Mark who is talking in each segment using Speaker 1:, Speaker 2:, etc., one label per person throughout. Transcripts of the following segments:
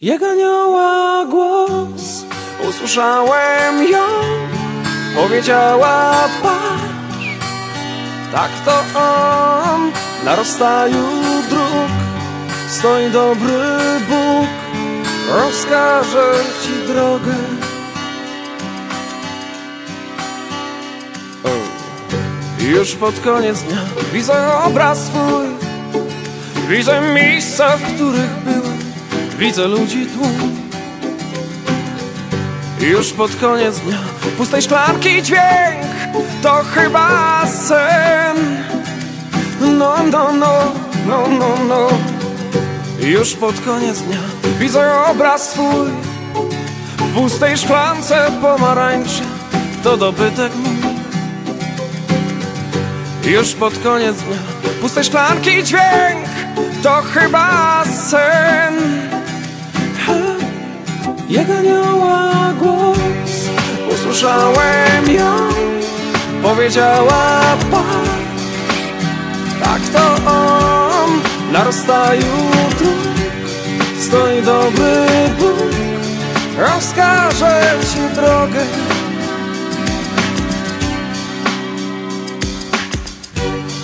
Speaker 1: Jak anioła głos usłyszałem ją Powiedziała patrz Tak to on na rozstaju dróg Stoi dobry Bóg Rozkaże ci drogę. Już pod koniec dnia widzę obraz swój Widzę miejsca, w których byłem Widzę ludzi tłum Już pod koniec dnia. Pustej szklanki dźwięk. To chyba sen. No, no, no, no, no, no. Już pod koniec dnia. Widzę obraz swój. W pustej szklance pomarańczy. To dobytek mój. Już pod koniec dnia. Pustej szklanki dźwięk. To chyba sen Usłyszałem ją Powiedziała patrz Tak to on Na rozstaju Stoi dobry Bóg Rozkaże ci drogę.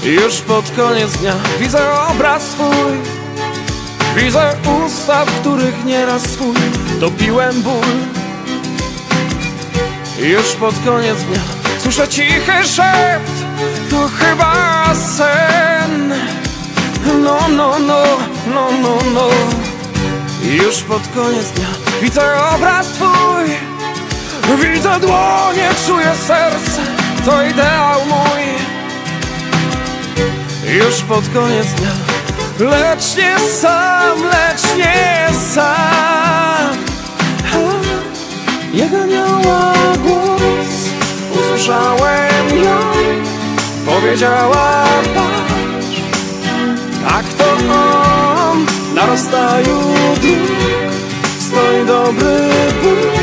Speaker 1: Już pod koniec dnia Widzę obraz swój Widzę usta, w których nieraz swój Dopiłem ból Już pod koniec dnia Słyszę cichy szept. To chyba sen. No, no, no, no, no, no. Już pod koniec dnia Widzę obraz twój. Widzę dłonie, czuję serce. To ideał mój. Już pod koniec dnia. Lecz nie sam, lecz nie sam. Jak anioła Powiedziała patrz Tak to on Na rozstaju dróg Stoi dobry Bóg